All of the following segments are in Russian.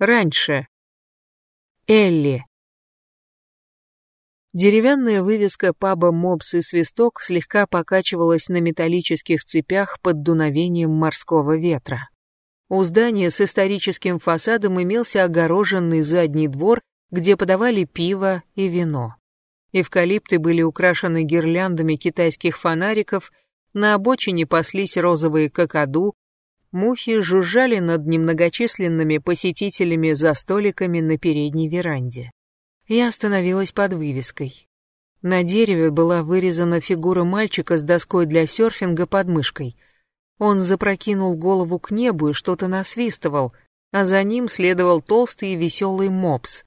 Раньше. Элли. Деревянная вывеска паба «Мопс и свисток» слегка покачивалась на металлических цепях под дуновением морского ветра. У здания с историческим фасадом имелся огороженный задний двор, где подавали пиво и вино. Эвкалипты были украшены гирляндами китайских фонариков, на обочине паслись розовые какаду, мухи жужжали над немногочисленными посетителями за столиками на передней веранде. Я остановилась под вывеской. На дереве была вырезана фигура мальчика с доской для серфинга под мышкой. Он запрокинул голову к небу и что-то насвистывал, а за ним следовал толстый и веселый мопс.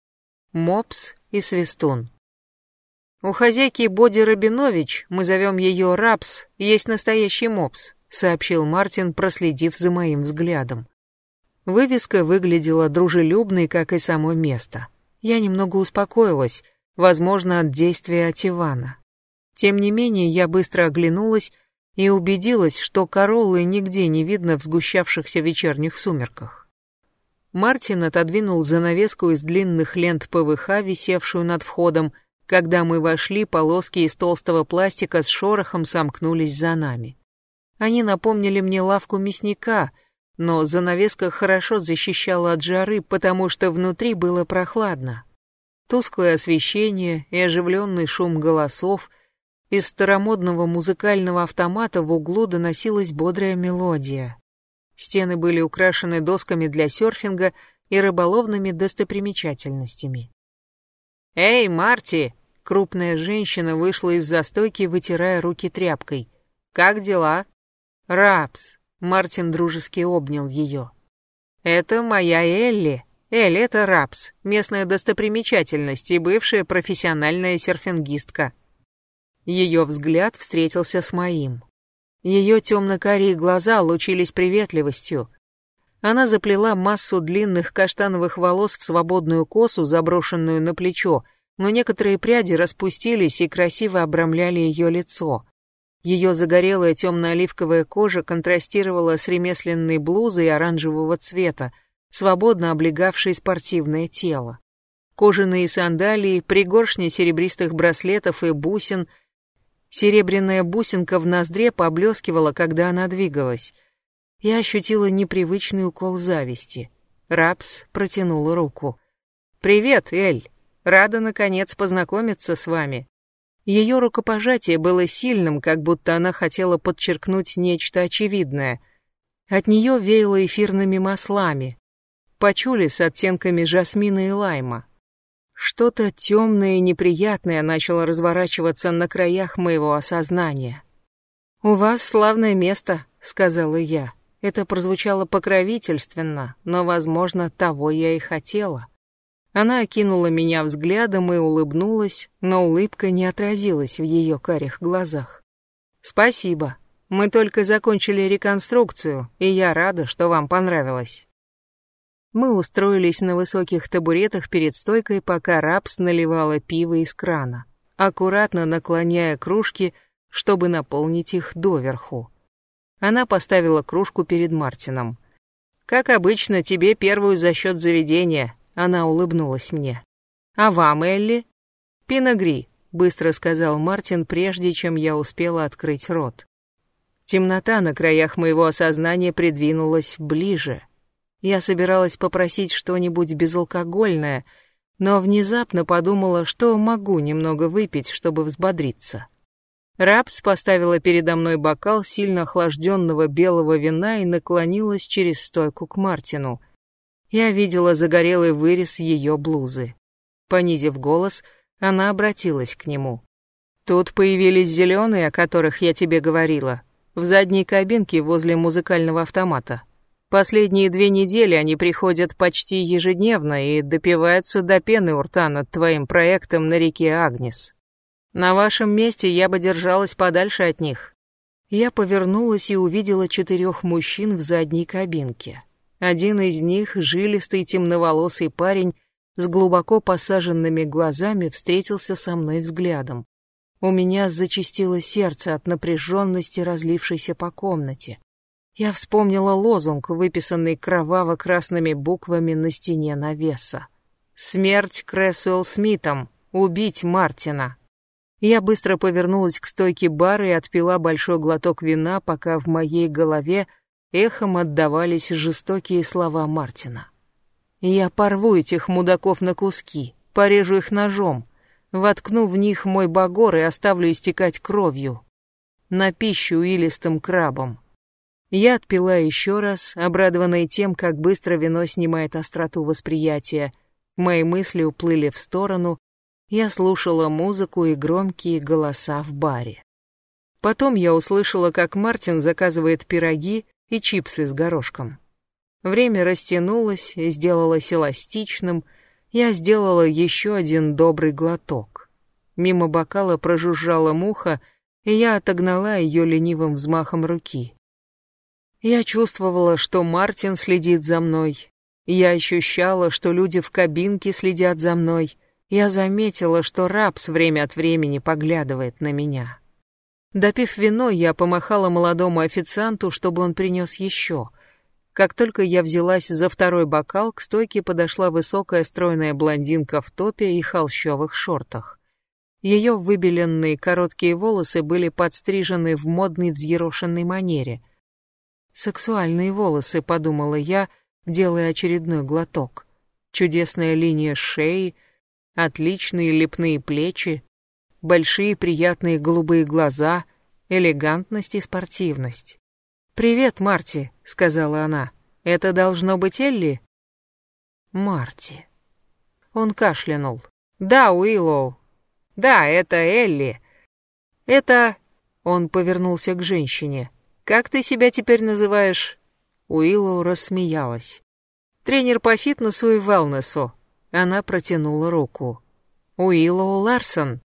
Мопс и свистун. У хозяйки Боди Рабинович, мы зовем ее Рапс, есть настоящий мопс, сообщил Мартин, проследив за моим взглядом. Вывеска выглядела дружелюбной, как и само место я немного успокоилась, возможно, от действия Ативана. Тем не менее, я быстро оглянулась и убедилась, что Короллы нигде не видно в сгущавшихся вечерних сумерках. Мартин отодвинул занавеску из длинных лент ПВХ, висевшую над входом. Когда мы вошли, полоски из толстого пластика с шорохом сомкнулись за нами. Они напомнили мне лавку мясника — но занавеска хорошо защищала от жары, потому что внутри было прохладно. Тусклое освещение и оживленный шум голосов. Из старомодного музыкального автомата в углу доносилась бодрая мелодия. Стены были украшены досками для серфинга и рыболовными достопримечательностями. «Эй, Марти!» Крупная женщина вышла из застойки, вытирая руки тряпкой. «Как дела?» «Рапс», Мартин дружески обнял ее. «Это моя Элли. Элли — это Рапс, местная достопримечательность и бывшая профессиональная серфингистка». Ее взгляд встретился с моим. Ее темно-карие глаза лучились приветливостью. Она заплела массу длинных каштановых волос в свободную косу, заброшенную на плечо, но некоторые пряди распустились и красиво обрамляли ее лицо. Ее загорелая темно-оливковая кожа контрастировала с ремесленной блузой оранжевого цвета, свободно облегавшей спортивное тело. Кожаные сандалии, пригоршни серебристых браслетов и бусин. Серебряная бусинка в ноздре поблескивала, когда она двигалась. Я ощутила непривычный укол зависти. Рапс протянула руку. «Привет, Эль! Рада, наконец, познакомиться с вами. Ее рукопожатие было сильным, как будто она хотела подчеркнуть нечто очевидное. От нее веяло эфирными маслами, почули с оттенками жасмина и лайма. Что-то темное и неприятное начало разворачиваться на краях моего осознания. «У вас славное место», — сказала я. Это прозвучало покровительственно, но, возможно, того я и хотела. Она окинула меня взглядом и улыбнулась, но улыбка не отразилась в ее карих глазах. «Спасибо. Мы только закончили реконструкцию, и я рада, что вам понравилось». Мы устроились на высоких табуретах перед стойкой, пока Рапс наливала пиво из крана, аккуратно наклоняя кружки, чтобы наполнить их доверху. Она поставила кружку перед Мартином. «Как обычно, тебе первую за счет заведения», она улыбнулась мне. «А вам, Элли?» «Пиногри», — быстро сказал Мартин, прежде чем я успела открыть рот. Темнота на краях моего осознания придвинулась ближе. Я собиралась попросить что-нибудь безалкогольное, но внезапно подумала, что могу немного выпить, чтобы взбодриться. Рапс поставила передо мной бокал сильно охлажденного белого вина и наклонилась через стойку к Мартину — я видела загорелый вырез ее блузы. Понизив голос, она обратилась к нему. «Тут появились зеленые, о которых я тебе говорила, в задней кабинке возле музыкального автомата. Последние две недели они приходят почти ежедневно и допиваются до пены у рта над твоим проектом на реке Агнес. На вашем месте я бы держалась подальше от них». Я повернулась и увидела четырех мужчин в задней кабинке. Один из них, жилистый темноволосый парень с глубоко посаженными глазами, встретился со мной взглядом. У меня зачастило сердце от напряженности, разлившейся по комнате. Я вспомнила лозунг, выписанный кроваво-красными буквами на стене навеса. «Смерть Крэсуэлл Смитом! Убить Мартина!» Я быстро повернулась к стойке бара и отпила большой глоток вина, пока в моей голове эхом отдавались жестокие слова Мартина. «Я порву этих мудаков на куски, порежу их ножом, воткну в них мой багор и оставлю истекать кровью. На пищу илистым крабом. Я отпила еще раз, обрадованная тем, как быстро вино снимает остроту восприятия. Мои мысли уплыли в сторону. Я слушала музыку и громкие голоса в баре. Потом я услышала, как Мартин заказывает пироги и чипсы с горошком. Время растянулось, сделалось эластичным. Я сделала еще один добрый глоток. Мимо бокала прожужжала муха, и я отогнала ее ленивым взмахом руки. Я чувствовала, что Мартин следит за мной. Я ощущала, что люди в кабинке следят за мной. Я заметила, что Рапс время от времени поглядывает на меня. Допив вино, я помахала молодому официанту, чтобы он принес еще. Как только я взялась за второй бокал, к стойке подошла высокая стройная блондинка в топе и холщовых шортах. Ее выбеленные короткие волосы были подстрижены в модной взъерошенной манере — Сексуальные волосы, подумала я, делая очередной глоток. Чудесная линия шеи, отличные лепные плечи, большие приятные голубые глаза, элегантность и спортивность. «Привет, Марти», — сказала она. «Это должно быть Элли?» «Марти». Он кашлянул. «Да, Уиллоу. Да, это Элли. Это...» Он повернулся к женщине. Как ты себя теперь называешь?» Уиллоу рассмеялась. «Тренер по фитнесу и велнесу». Она протянула руку. «Уиллоу Ларсон».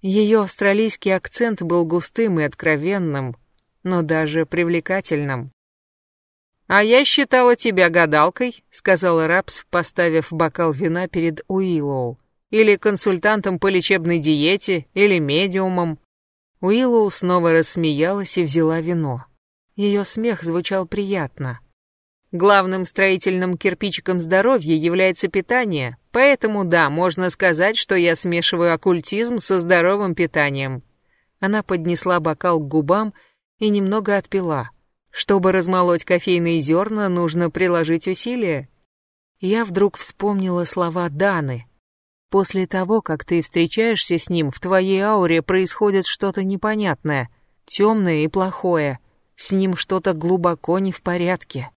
Ее австралийский акцент был густым и откровенным, но даже привлекательным. «А я считала тебя гадалкой», — сказала Рапс, поставив бокал вина перед Уиллоу. «Или консультантом по лечебной диете, или медиумом. Уиллоу снова рассмеялась и взяла вино. Ее смех звучал приятно. Главным строительным кирпичиком здоровья является питание, поэтому да, можно сказать, что я смешиваю оккультизм со здоровым питанием. Она поднесла бокал к губам и немного отпила. Чтобы размолоть кофейные зерна, нужно приложить усилия. Я вдруг вспомнила слова Даны, После того, как ты встречаешься с ним, в твоей ауре происходит что-то непонятное, темное и плохое. С ним что-то глубоко не в порядке.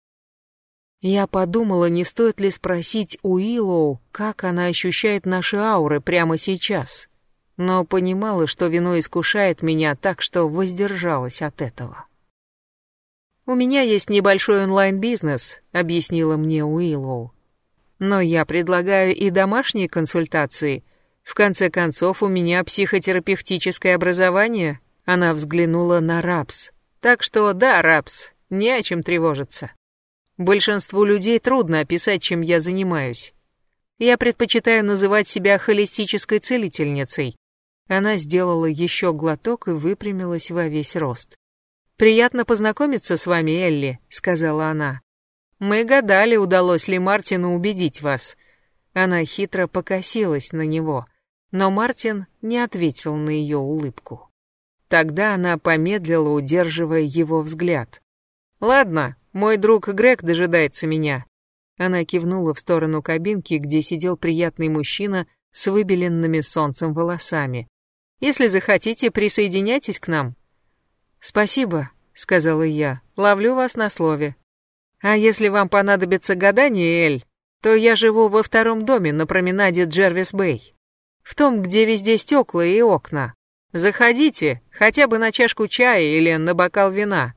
Я подумала, не стоит ли спросить у Илоу, как она ощущает наши ауры прямо сейчас. Но понимала, что вино искушает меня, так что воздержалась от этого. «У меня есть небольшой онлайн-бизнес», — объяснила мне Уиллоу. Но я предлагаю и домашние консультации. В конце концов, у меня психотерапевтическое образование. Она взглянула на Рапс. Так что да, Рапс, не о чем тревожиться. Большинству людей трудно описать, чем я занимаюсь. Я предпочитаю называть себя холистической целительницей. Она сделала еще глоток и выпрямилась во весь рост. «Приятно познакомиться с вами, Элли», — сказала она. Мы гадали, удалось ли Мартину убедить вас. Она хитро покосилась на него, но Мартин не ответил на ее улыбку. Тогда она помедлила, удерживая его взгляд. «Ладно, мой друг Грег дожидается меня». Она кивнула в сторону кабинки, где сидел приятный мужчина с выбеленными солнцем волосами. «Если захотите, присоединяйтесь к нам». «Спасибо», — сказала я, — «ловлю вас на слове». А если вам понадобится гадание, Эль, то я живу во втором доме на променаде Джервис-Бэй. В том, где везде стекла и окна. Заходите, хотя бы на чашку чая или на бокал вина.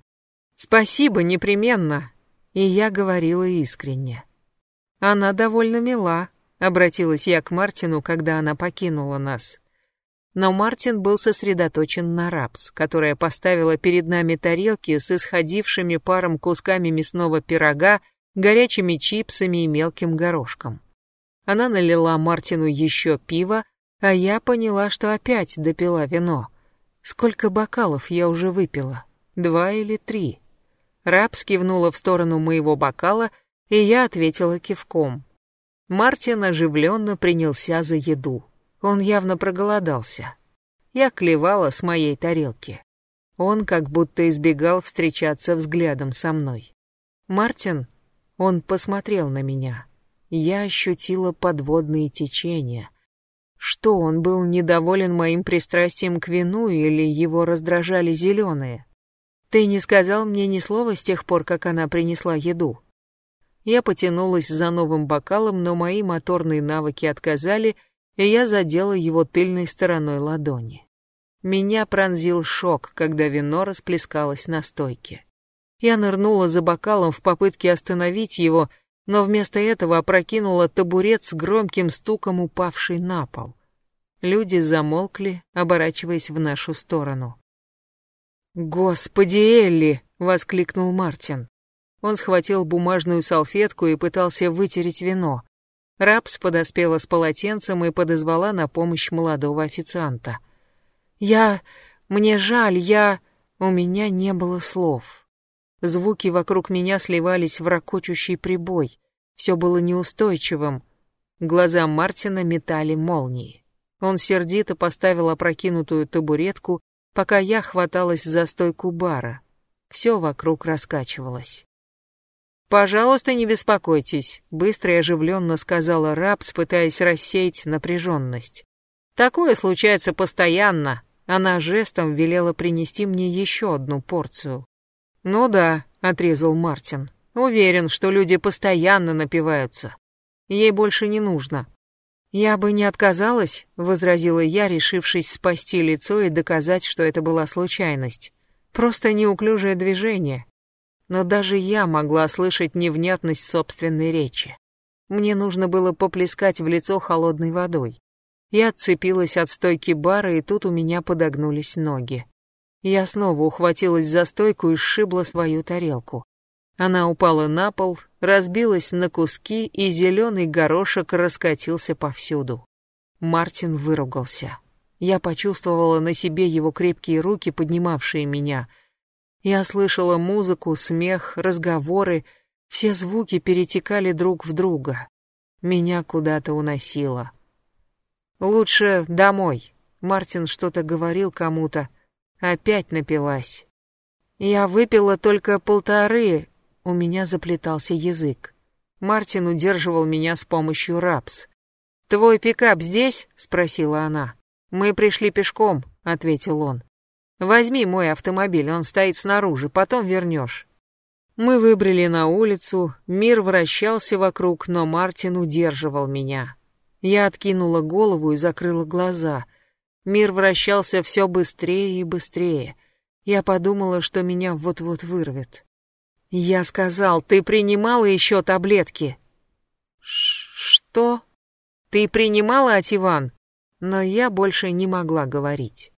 Спасибо, непременно. И я говорила искренне. Она довольно мила, обратилась я к Мартину, когда она покинула нас. Но Мартин был сосредоточен на рапс, которая поставила перед нами тарелки с исходившими паром кусками мясного пирога, горячими чипсами и мелким горошком. Она налила Мартину еще пиво, а я поняла, что опять допила вино. Сколько бокалов я уже выпила? Два или три? Рапс кивнула в сторону моего бокала, и я ответила кивком. Мартин оживленно принялся за еду. Он явно проголодался. Я клевала с моей тарелки. Он как будто избегал встречаться взглядом со мной. «Мартин?» Он посмотрел на меня. Я ощутила подводные течения. Что, он был недоволен моим пристрастием к вину или его раздражали зеленые? Ты не сказал мне ни слова с тех пор, как она принесла еду. Я потянулась за новым бокалом, но мои моторные навыки отказали, и я задела его тыльной стороной ладони. Меня пронзил шок, когда вино расплескалось на стойке. Я нырнула за бокалом в попытке остановить его, но вместо этого опрокинула табурет с громким стуком, упавший на пол. Люди замолкли, оборачиваясь в нашу сторону. «Господи, Элли!» — воскликнул Мартин. Он схватил бумажную салфетку и пытался вытереть вино. Рапс подоспела с полотенцем и подозвала на помощь молодого официанта. «Я... мне жаль, я...» У меня не было слов. Звуки вокруг меня сливались в ракочущий прибой. Все было неустойчивым. Глаза Мартина метали молнии. Он сердито поставил опрокинутую табуретку, пока я хваталась за стойку бара. Все вокруг раскачивалось. «Пожалуйста, не беспокойтесь», — быстро и оживленно сказала Рапс, пытаясь рассеять напряженность. «Такое случается постоянно». Она жестом велела принести мне еще одну порцию. «Ну да», — отрезал Мартин. «Уверен, что люди постоянно напиваются. Ей больше не нужно». «Я бы не отказалась», — возразила я, решившись спасти лицо и доказать, что это была случайность. «Просто неуклюжее движение но даже я могла слышать невнятность собственной речи. Мне нужно было поплескать в лицо холодной водой. Я отцепилась от стойки бара, и тут у меня подогнулись ноги. Я снова ухватилась за стойку и сшибла свою тарелку. Она упала на пол, разбилась на куски, и зеленый горошек раскатился повсюду. Мартин выругался. Я почувствовала на себе его крепкие руки, поднимавшие меня — я слышала музыку, смех, разговоры, все звуки перетекали друг в друга. Меня куда-то уносило. «Лучше домой», — Мартин что-то говорил кому-то. Опять напилась. Я выпила только полторы, у меня заплетался язык. Мартин удерживал меня с помощью рапс. «Твой пикап здесь?» — спросила она. «Мы пришли пешком», — ответил он. Возьми мой автомобиль, он стоит снаружи, потом вернешь. Мы выбрали на улицу, мир вращался вокруг, но Мартин удерживал меня. Я откинула голову и закрыла глаза. Мир вращался все быстрее и быстрее. Я подумала, что меня вот-вот вырвет. Я сказал, ты принимала еще таблетки? Ш что? Ты принимала ативан? Но я больше не могла говорить.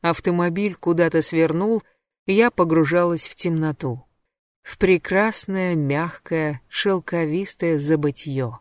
Автомобиль куда-то свернул, я погружалась в темноту. В прекрасное, мягкое, шелковистое забытье.